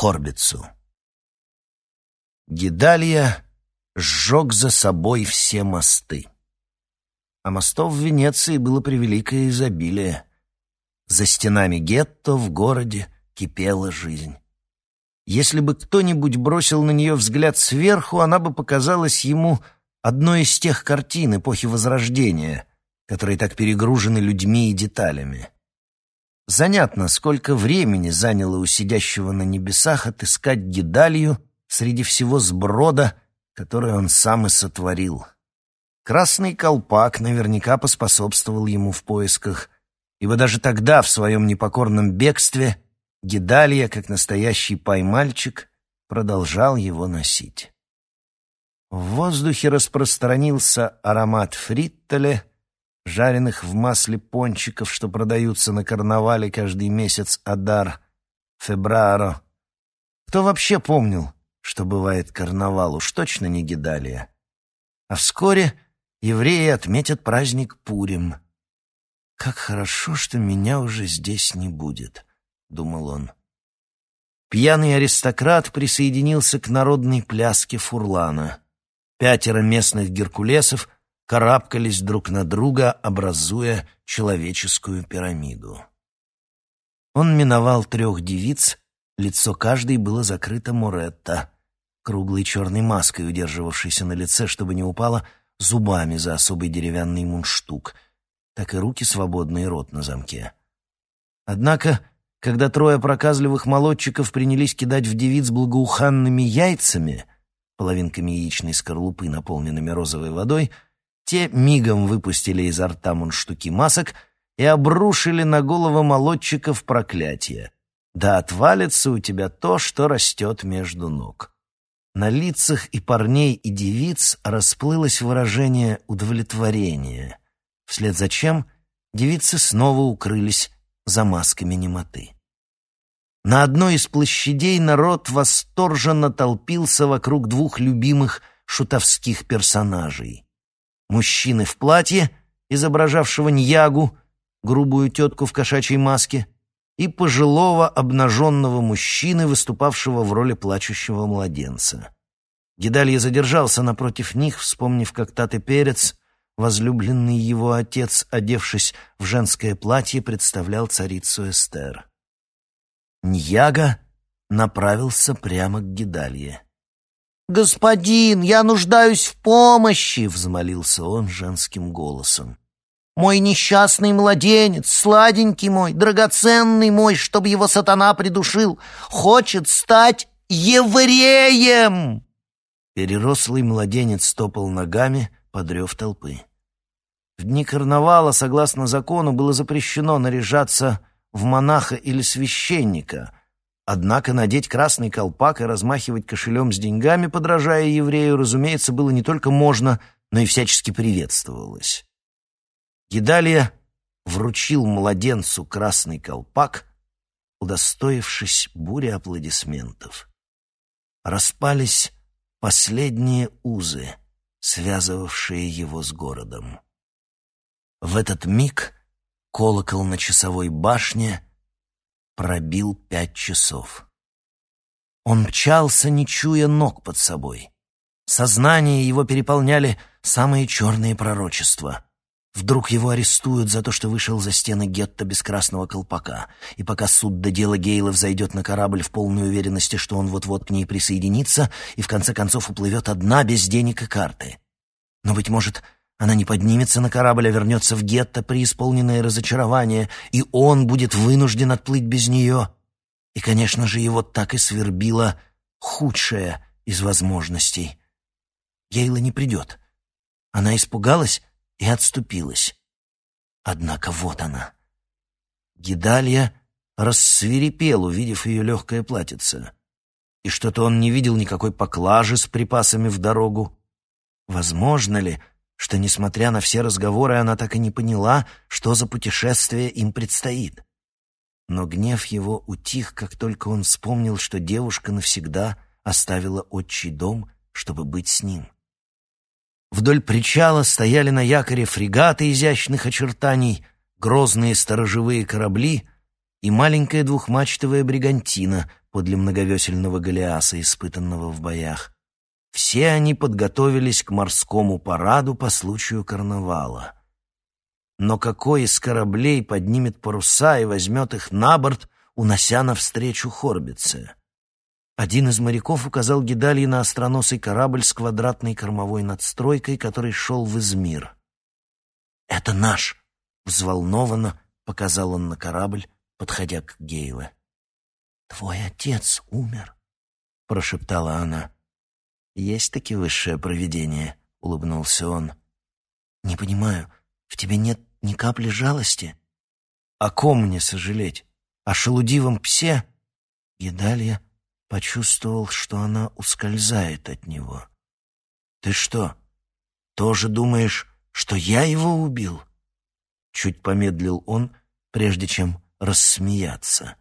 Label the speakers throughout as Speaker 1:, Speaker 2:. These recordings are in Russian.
Speaker 1: Хорбицу. Гидалия сжег за собой все мосты. А мостов в Венеции было превеликое изобилие. За стенами гетто в городе кипела жизнь. Если бы кто-нибудь бросил на нее взгляд сверху, она бы показалась ему одной из тех картин эпохи Возрождения, которые так перегружены людьми и деталями. Занятно, сколько времени заняло у сидящего на небесах отыскать Гидалью среди всего сброда, который он сам и сотворил. Красный колпак наверняка поспособствовал ему в поисках, ибо даже тогда, в своем непокорном бегстве, Гидалья, как настоящий поймальчик, продолжал его носить. В воздухе распространился аромат фриттеля, жареных в масле пончиков, что продаются на карнавале каждый месяц Адар, Фебраро. Кто вообще помнил, что бывает карнавал, уж точно не Гидалия. А вскоре евреи отметят праздник Пурим. «Как хорошо, что меня уже здесь не будет», — думал он. Пьяный аристократ присоединился к народной пляске фурлана. Пятеро местных геркулесов — карабкались друг на друга, образуя человеческую пирамиду. Он миновал трех девиц, лицо каждой было закрыто Моретто, круглой черной маской, удерживавшейся на лице, чтобы не упало, зубами за особый деревянный мундштук, так и руки свободные, рот на замке. Однако, когда трое проказливых молодчиков принялись кидать в девиц благоуханными яйцами, половинками яичной скорлупы, наполненными розовой водой, те мигом выпустили изо рта мундштуки масок и обрушили на головы молодчиков проклятие. Да отвалится у тебя то, что растет между ног. На лицах и парней, и девиц расплылось выражение удовлетворения, вслед за чем девицы снова укрылись за масками немоты. На одной из площадей народ восторженно толпился вокруг двух любимых шутовских персонажей мужчины в платье, изображавшего ньягу, грубую тетку в кошачьей маске, и пожилого обнаженного мужчины, выступавшего в роли плачущего младенца. Гидалья задержался напротив них, вспомнив, как Таты Перец, возлюбленный его отец, одевшись в женское платье, представлял царицу Эстер. Ньяга направился прямо к Гидалье. «Господин, я нуждаюсь в помощи!» — взмолился он женским голосом. «Мой несчастный младенец, сладенький мой, драгоценный мой, чтобы его сатана придушил, хочет стать евреем!» Перерослый младенец топал ногами, подрев толпы. В дни карнавала, согласно закону, было запрещено наряжаться в монаха или священника — Однако надеть красный колпак и размахивать кошелем с деньгами, подражая еврею, разумеется, было не только можно, но и всячески приветствовалось. Гидалия вручил младенцу красный колпак, удостоившись бури аплодисментов. Распались последние узы, связывавшие его с городом. В этот миг колокол на часовой башне — пробил пять часов. Он мчался, не чуя ног под собой. Сознание его переполняли самые черные пророчества. Вдруг его арестуют за то, что вышел за стены гетто без красного колпака, и пока суд до дела Гейлов зайдет на корабль в полной уверенности, что он вот-вот к ней присоединится, и в конце концов уплывет одна без денег и карты. Но, быть может, она не поднимется на корабль, а вернется в гетто, преисполненное разочарование, и он будет вынужден отплыть без нее. И, конечно же, его так и свербило худшее из возможностей. Гейла не придет. Она испугалась и отступилась. Однако вот она. Гидалья рассверепел, увидев ее легкое платьице. И что-то он не видел никакой поклажи с припасами в дорогу. Возможно ли, что, несмотря на все разговоры, она так и не поняла, что за путешествие им предстоит. Но гнев его утих, как только он вспомнил, что девушка навсегда оставила отчий дом, чтобы быть с ним. Вдоль причала стояли на якоре фрегаты изящных очертаний, грозные сторожевые корабли и маленькая двухмачтовая бригантина, подле многовесельного Голиаса, испытанного в боях. Все они подготовились к морскому параду по случаю карнавала. Но какой из кораблей поднимет паруса и возьмет их на борт, унося навстречу Хорбице? Один из моряков указал Гидалии на остроносый корабль с квадратной кормовой надстройкой, который шел в Измир. «Это наш!» — взволнованно показал он на корабль, подходя к Гейле. «Твой отец умер», — прошептала она. «Есть таки высшее провидение», — улыбнулся он. «Не понимаю, в тебе нет ни капли жалости?» «О ком мне сожалеть? О шелудивом псе?» Едалья почувствовал, что она ускользает от него. «Ты что, тоже думаешь, что я его убил?» Чуть помедлил он, прежде чем рассмеяться.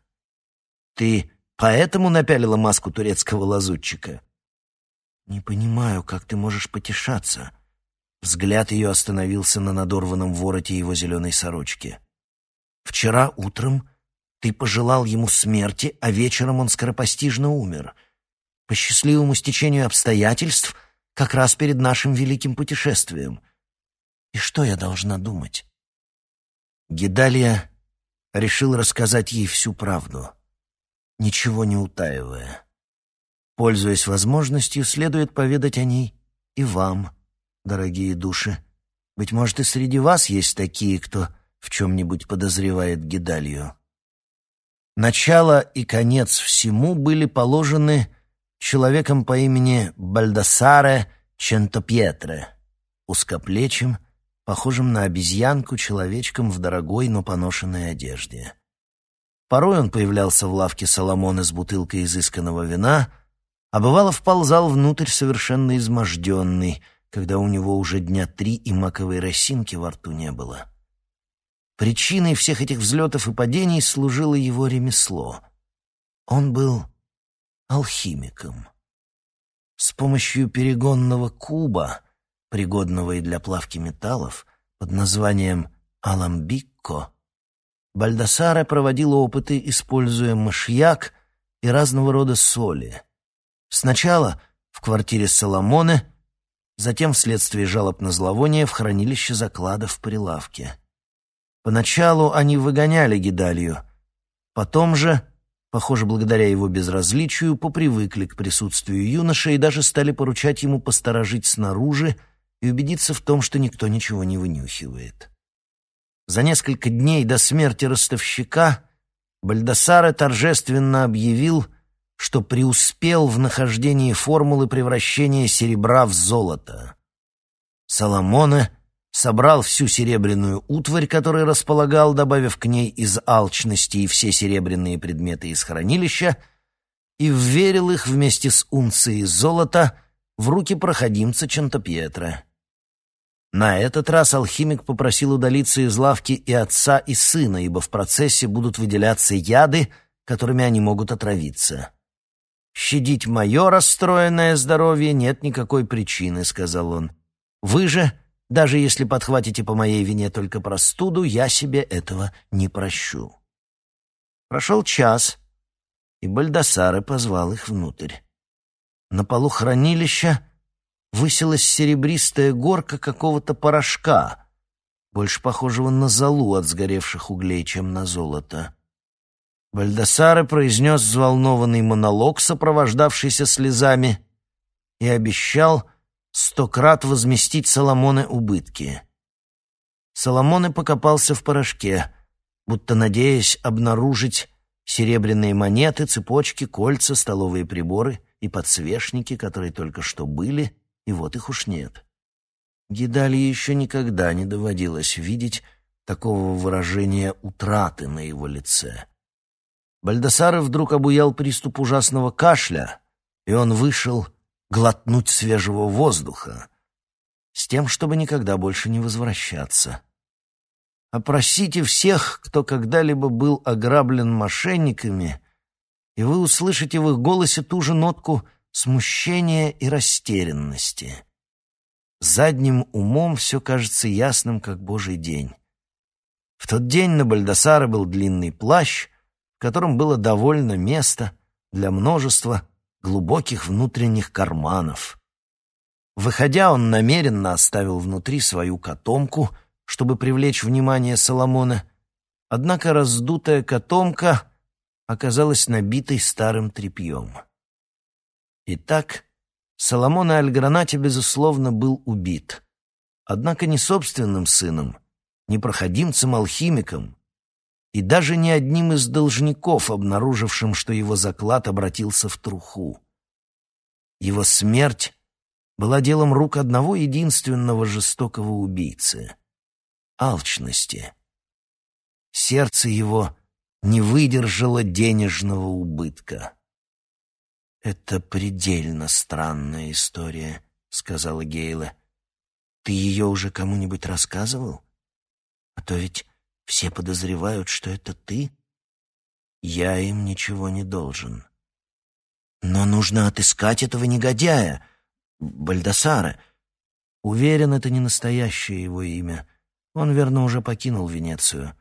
Speaker 1: «Ты поэтому напялила маску турецкого лазутчика?» «Не понимаю, как ты можешь потешаться?» Взгляд ее остановился на надорванном вороте его зеленой сорочки. «Вчера утром ты пожелал ему смерти, а вечером он скоропостижно умер. По счастливому стечению обстоятельств, как раз перед нашим великим путешествием. И что я должна думать?» Гидалия решил рассказать ей всю правду, ничего не утаивая. Пользуясь возможностью, следует поведать о ней и вам, дорогие души. Быть может, и среди вас есть такие, кто в чем-нибудь подозревает Гидалию. Начало и конец всему были положены человеком по имени Бальдасаре Чентопьетре, узкоплечим, похожим на обезьянку человечком в дорогой, но поношенной одежде. Порой он появлялся в лавке Соломона с бутылкой изысканного вина, а бывало вползал внутрь совершенно изможденный, когда у него уже дня три и маковой росинки во рту не было. Причиной всех этих взлетов и падений служило его ремесло. Он был алхимиком. С помощью перегонного куба, пригодного и для плавки металлов, под названием «аламбикко», Бальдасаре проводил опыты, используя мышьяк и разного рода соли — Сначала в квартире Соломоны, затем вследствие жалоб на зловоние в хранилище закладов в прилавке. Поначалу они выгоняли Гидалью, потом же, похоже, благодаря его безразличию, попривыкли к присутствию юноши и даже стали поручать ему посторожить снаружи и убедиться в том, что никто ничего не вынюхивает. За несколько дней до смерти ростовщика Бальдасаре торжественно объявил — что преуспел в нахождении формулы превращения серебра в золото. Соломоне собрал всю серебряную утварь, которой располагал, добавив к ней из алчности и все серебряные предметы из хранилища, и вверил их вместе с унцией золота в руки проходимца Чантопьетра. На этот раз алхимик попросил удалиться из лавки и отца, и сына, ибо в процессе будут выделяться яды, которыми они могут отравиться. «Щадить мое расстроенное здоровье нет никакой причины», — сказал он. «Вы же, даже если подхватите по моей вине только простуду, я себе этого не прощу». Прошел час, и Бальдасары позвал их внутрь. На полу хранилища высилась серебристая горка какого-то порошка, больше похожего на золу от сгоревших углей, чем на золото. Бальдасаре произнес взволнованный монолог, сопровождавшийся слезами, и обещал сто крат возместить Соломоне убытки. Соломоне покопался в порошке, будто надеясь обнаружить серебряные монеты, цепочки, кольца, столовые приборы и подсвечники, которые только что были, и вот их уж нет. Гидали еще никогда не доводилось видеть такого выражения утраты на его лице. Бальдасара вдруг обуял приступ ужасного кашля, и он вышел глотнуть свежего воздуха, с тем, чтобы никогда больше не возвращаться. Опросите всех, кто когда-либо был ограблен мошенниками, и вы услышите в их голосе ту же нотку смущения и растерянности. Задним умом все кажется ясным, как божий день. В тот день на Бальдасара был длинный плащ — котором было довольно места, для множества глубоких внутренних карманов. Выходя, он намеренно оставил внутри свою котомку, чтобы привлечь внимание Соломона, однако раздутая котомка оказалась набитой старым тряпьем. Итак, Соломон Аль-Гранати, безусловно, был убит. Однако не собственным сыном, не проходимцем-алхимиком, и даже не одним из должников, обнаружившим, что его заклад обратился в труху. Его смерть была делом рук одного единственного жестокого убийцы — алчности. Сердце его не выдержало денежного убытка. «Это предельно странная история», — сказала Гейла. «Ты ее уже кому-нибудь рассказывал? А то ведь все подозревают, что это ты. Я им ничего не должен. Но нужно отыскать этого негодяя, Бальдасара. Уверен, это не настоящее его имя. Он, верно, уже покинул Венецию.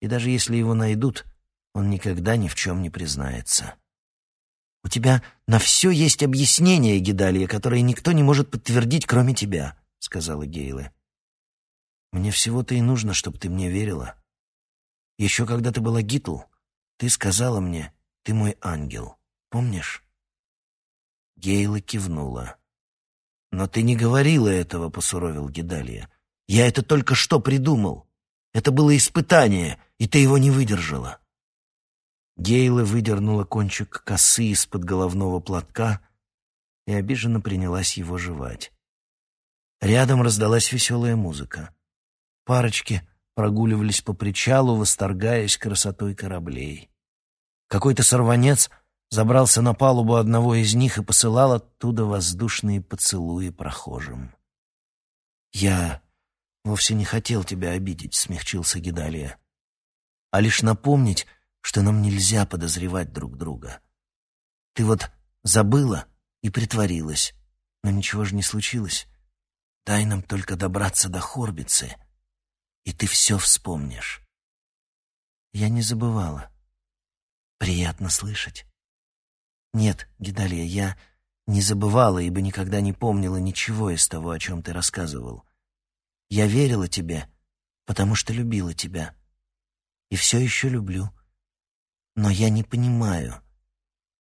Speaker 1: И даже если его найдут, он никогда ни в чем не признается. «У тебя на все есть объяснение, Гидалия, которое никто не может подтвердить, кроме тебя», — сказала Гейла. Мне всего-то и нужно, чтобы ты мне верила. Еще когда ты была Гитл, ты сказала мне, ты мой ангел. Помнишь?» Гейла кивнула. «Но ты не говорила этого», — посуровил Гидалия. «Я это только что придумал. Это было испытание, и ты его не выдержала». Гейла выдернула кончик косы из-под головного платка и обиженно принялась его жевать. Рядом раздалась веселая музыка. Парочки прогуливались по причалу, восторгаясь красотой кораблей. Какой-то сорванец забрался на палубу одного из них и посылал оттуда воздушные поцелуи прохожим. «Я вовсе не хотел тебя обидеть», — смягчился Гидалия, «а лишь напомнить, что нам нельзя подозревать друг друга. Ты вот забыла и притворилась, но ничего же не случилось. Дай нам только добраться до Хорбицы» и ты все вспомнишь. Я не забывала. Приятно слышать. Нет, Гидалия, я не забывала, ибо никогда не помнила ничего из того, о чем ты рассказывал. Я верила тебе, потому что любила тебя. И все еще люблю. Но я не понимаю.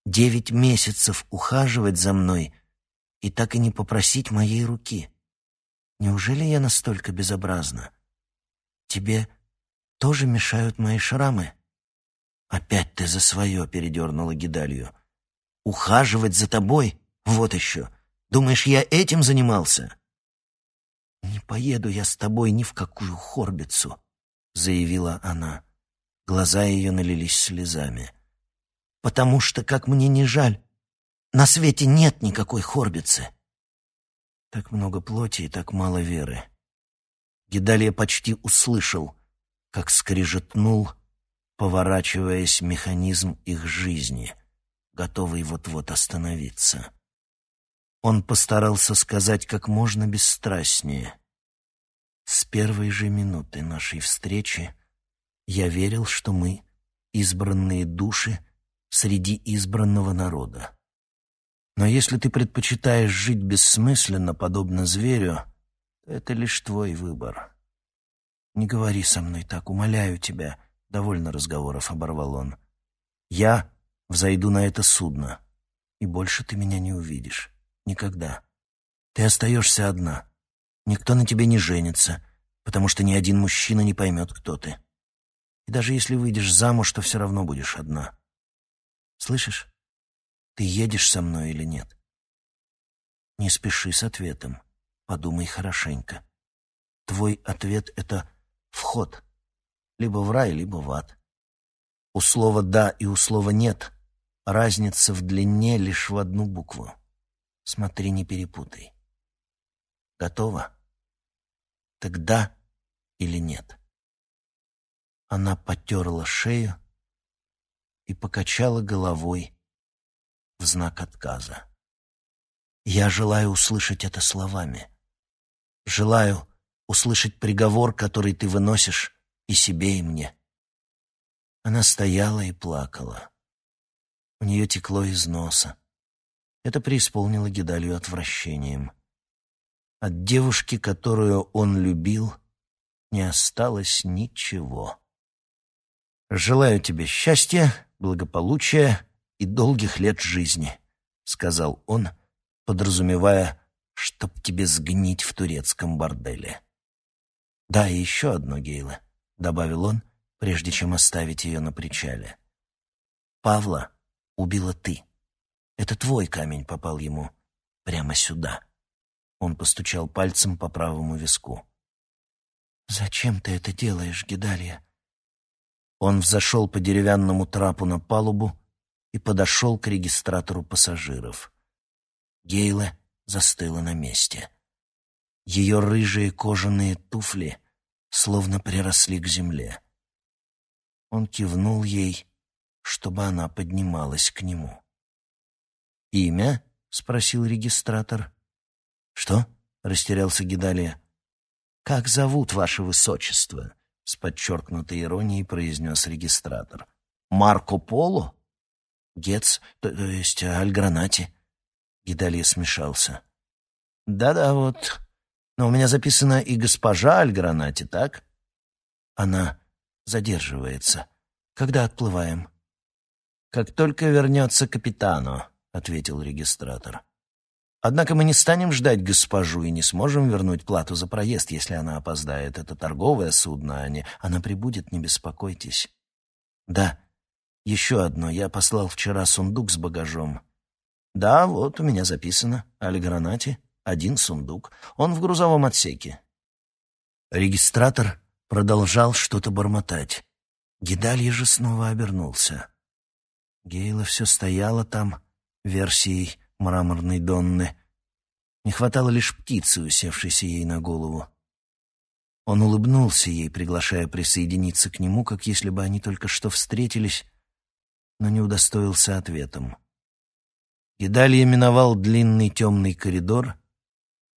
Speaker 1: Девять месяцев ухаживать за мной и так и не попросить моей руки. Неужели я настолько безобразна? Тебе тоже мешают мои шрамы?» «Опять ты за свое», — передернула Гидалью. «Ухаживать за тобой? Вот еще. Думаешь, я этим занимался?» «Не поеду я с тобой ни в какую хорбицу», — заявила она. Глаза ее налились слезами. «Потому что, как мне не жаль, на свете нет никакой хорбицы». Так много плоти и так мало веры. Гидалия почти услышал, как скрижетнул, поворачиваясь механизм их жизни, готовый вот-вот остановиться. Он постарался сказать как можно бесстрастнее. С первой же минуты нашей встречи я верил, что мы — избранные души среди избранного народа. Но если ты предпочитаешь жить бессмысленно, подобно зверю, это лишь твой выбор. Не говори со мной так, умоляю тебя. Довольно разговоров, оборвал он. Я взойду на это судно, и больше ты меня не увидишь. Никогда. Ты остаешься одна. Никто на тебе не женится, потому что ни один мужчина не поймет, кто ты. И даже если выйдешь замуж, то все равно будешь одна. Слышишь? Ты едешь со мной или нет? Не спеши с ответом. Подумай хорошенько. Твой ответ — это вход. Либо в рай, либо в ад. У слова «да» и у слова «нет» разница в длине лишь в одну букву. Смотри, не перепутай. Готово? Так да или нет? Она потерла шею и покачала головой в знак отказа. Я желаю услышать это словами. Желаю услышать приговор, который ты выносишь и себе, и мне. Она стояла и плакала. У нее текло из носа. Это преисполнило Гидалью отвращением. От девушки, которую он любил, не осталось ничего. «Желаю тебе счастья, благополучия и долгих лет жизни», — сказал он, подразумевая, чтоб тебе сгнить в турецком борделе. «Да, и еще одно, Гейла», — добавил он, прежде чем оставить ее на причале. «Павла убила ты. Это твой камень попал ему прямо сюда». Он постучал пальцем по правому виску. «Зачем ты это делаешь, Гидалия?» Он взошел по деревянному трапу на палубу и подошел к регистратору пассажиров. Гейла застыла на месте. Ее рыжие кожаные туфли словно приросли к земле. Он кивнул ей, чтобы она поднималась к нему. «Имя?» — спросил регистратор. «Что?» — растерялся Гидалия. «Как зовут ваше высочество?» — с подчеркнутой иронией произнес регистратор. «Марко Поло?» «Гец, то, то есть Альгранати». Гидалия смешался. «Да-да, вот. Но у меня записано и госпожа Альгранати, так?» Она задерживается. «Когда отплываем?» «Как только вернется капитану», — ответил регистратор. Однако мы не станем ждать госпожу и не сможем вернуть плату за проезд, если она опоздает. Это торговое судно, а не... Она прибудет, не беспокойтесь. Да, еще одно. Я послал вчера сундук с багажом. Да, вот у меня записано. Альгранати. Один сундук. Он в грузовом отсеке. Регистратор продолжал что-то бормотать. Гидалья же снова обернулся. Гейла все стояла там, версией мраморной Донны. Не хватало лишь птицы, усевшейся ей на голову. Он улыбнулся ей, приглашая присоединиться к нему, как если бы они только что встретились, но не удостоился ответом. И далее миновал длинный темный коридор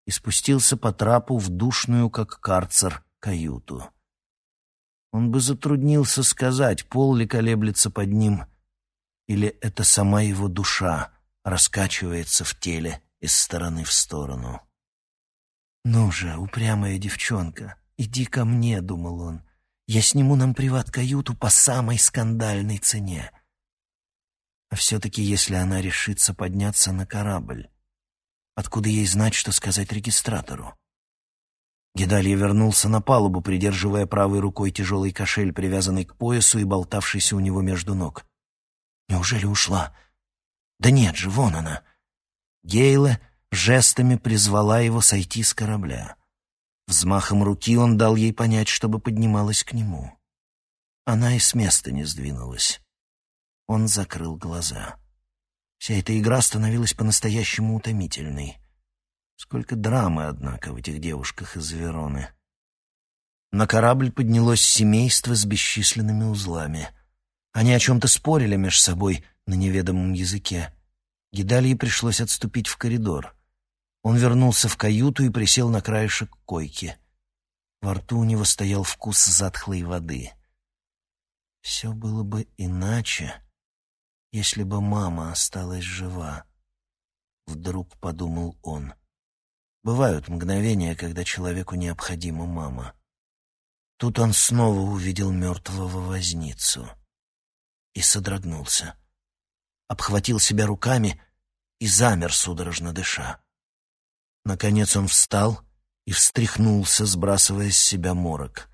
Speaker 1: и спустился по трапу в душную, как карцер, каюту. Он бы затруднился сказать, пол ли колеблется под ним, или это сама его душа — раскачивается в теле из стороны в сторону. «Ну же, упрямая девчонка, иди ко мне», — думал он. «Я сниму нам приват-каюту по самой скандальной цене». А все-таки, если она решится подняться на корабль, откуда ей знать, что сказать регистратору? Гедалья вернулся на палубу, придерживая правой рукой тяжелый кошель, привязанный к поясу и болтавшийся у него между ног. Неужели ушла? Да нет же, вон она. Гейла жестами призвала его сойти с корабля. Взмахом руки он дал ей понять, чтобы поднималась к нему. Она и с места не сдвинулась. Он закрыл глаза. Вся эта игра становилась по-настоящему утомительной. Сколько драмы, однако, в этих девушках из Вероны. На корабль поднялось семейство с бесчисленными узлами. Они о чем-то спорили между собой — на неведомом языке. Гидалье пришлось отступить в коридор. Он вернулся в каюту и присел на краешек койки. Во рту у него стоял вкус затхлой воды. Все было бы иначе, если бы мама осталась жива. Вдруг подумал он. Бывают мгновения, когда человеку необходима мама. Тут он снова увидел мертвого возницу и содрогнулся обхватил себя руками и замер, судорожно дыша. Наконец он встал и встряхнулся, сбрасывая с себя морок.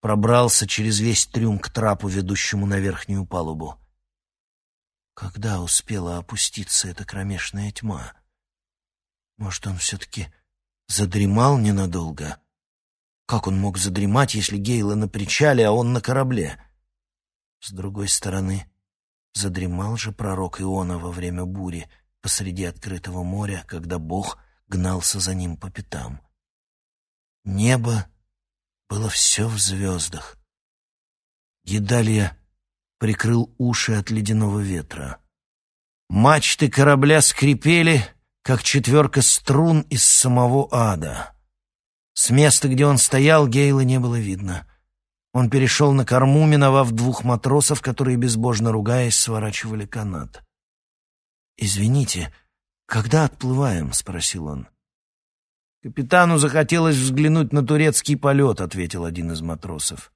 Speaker 1: Пробрался через весь трюм к трапу, ведущему на верхнюю палубу. Когда успела опуститься эта кромешная тьма? Может, он все-таки задремал ненадолго? Как он мог задремать, если Гейла на причале, а он на корабле? С другой стороны, Задремал же пророк Иона во время бури посреди открытого моря, когда Бог гнался за ним по пятам. Небо было все в звездах. Едалья прикрыл уши от ледяного ветра. Мачты корабля скрипели, как четверка струн из самого ада. С места, где он стоял, Гейла не было видно. Он перешел на корму, миновав двух матросов, которые, безбожно ругаясь, сворачивали канат. «Извините, когда отплываем?» — спросил он.
Speaker 2: «Капитану захотелось взглянуть на турецкий полет», — ответил один из матросов.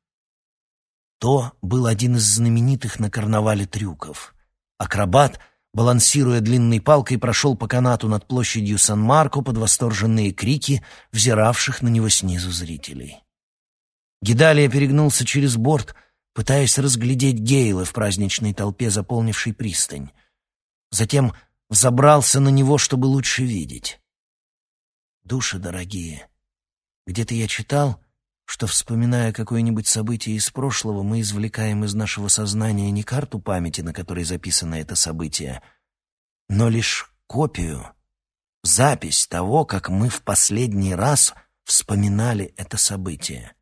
Speaker 1: То был один из знаменитых на карнавале трюков. Акробат, балансируя длинной палкой, прошел по канату над площадью Сан-Марко под восторженные крики взиравших на него снизу зрителей. Гидалия перегнулся через борт, пытаясь разглядеть Гейла в праздничной толпе, заполнившей пристань. Затем взобрался на него, чтобы лучше видеть. Души дорогие, где-то я читал, что, вспоминая какое-нибудь событие из прошлого, мы извлекаем из нашего сознания не карту памяти, на которой записано это событие, но лишь копию, запись того, как мы в последний раз вспоминали это событие.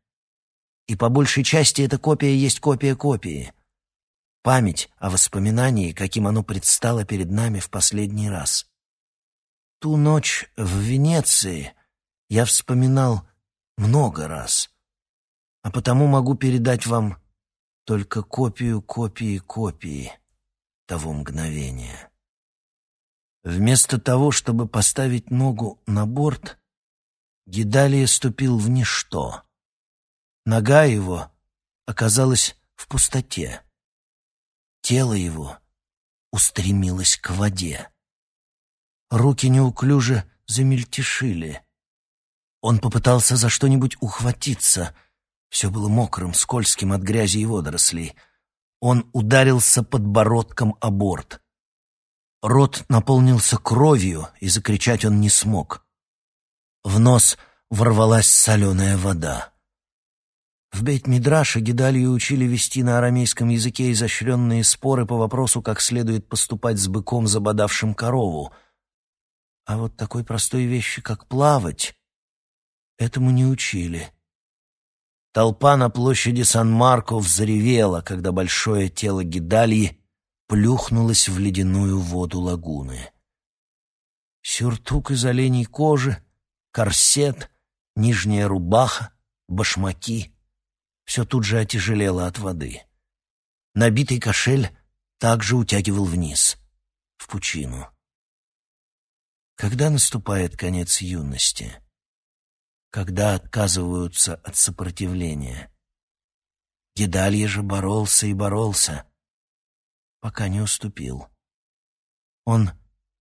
Speaker 1: И по большей части эта копия есть копия копии. Память о воспоминании, каким оно предстало перед нами в последний раз. Ту ночь в Венеции я вспоминал много раз, а потому могу передать вам только копию копии копии того мгновения. Вместо того, чтобы поставить ногу на борт, Гидалия ступил в ничто. Нога его оказалась в пустоте. Тело его устремилось к воде. Руки неуклюже замельтешили. Он попытался за что-нибудь ухватиться. Все было мокрым, скользким от грязи и водорослей. Он ударился подбородком о борт. Рот наполнился кровью, и закричать он не смог. В нос ворвалась соленая вода. В Бейт-Мидраше Гедалью учили вести на арамейском языке изощренные споры по вопросу, как следует поступать с быком, забодавшим корову. А вот такой простой вещи, как плавать, этому не учили. Толпа на площади Сан-Марко взревела, когда большое тело Гидальи плюхнулось в ледяную воду лагуны. Сюртук из оленей кожи, корсет, нижняя рубаха, башмаки — все тут же отяжелело от воды. Набитый кошель также утягивал вниз, в пучину. Когда наступает конец юности? Когда отказываются от сопротивления? Гедалья же боролся и боролся, пока не уступил. Он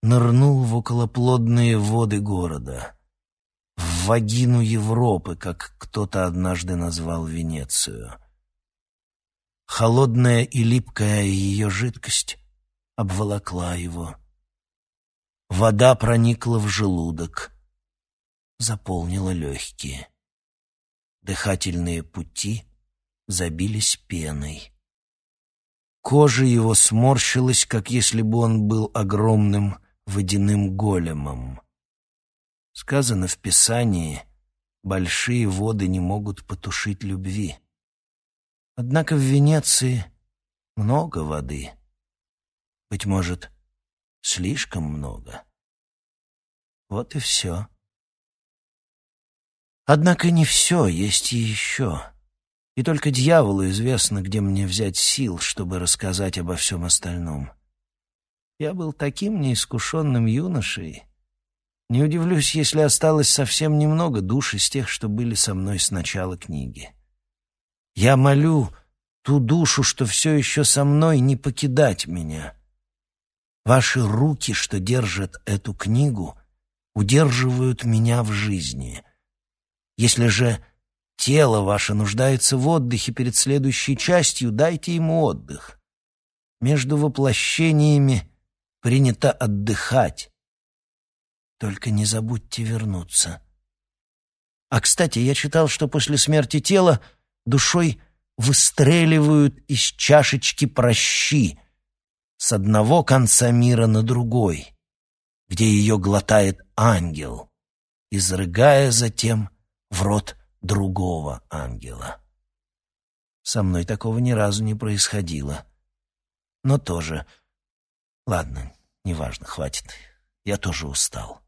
Speaker 1: нырнул в околоплодные воды города — в вагину Европы, как кто-то однажды назвал Венецию. Холодная и липкая ее жидкость обволокла его. Вода проникла в желудок, заполнила легкие. Дыхательные пути забились пеной. Кожа его сморщилась, как если бы он был огромным водяным големом. Сказано в Писании, большие воды не могут потушить любви. Однако в Венеции много воды. Быть может, слишком много. Вот и все. Однако не все, есть и еще. И только дьяволу известно, где мне взять сил, чтобы рассказать обо всем остальном. Я был таким неискушенным юношей, не удивлюсь, если осталось совсем немного душ из тех, что были со мной с начала книги. Я молю ту душу, что все еще со мной, не покидать меня. Ваши руки, что держат эту книгу, удерживают меня в жизни. Если же тело ваше нуждается в отдыхе перед следующей частью, дайте ему отдых. Между воплощениями принято отдыхать. Только не забудьте вернуться. А, кстати, я читал, что после смерти тела душой выстреливают из чашечки прощи с одного конца мира на другой, где ее глотает ангел, изрыгая затем в рот другого ангела. Со мной такого ни разу не происходило. Но тоже... Ладно, неважно, хватит. Я тоже устал.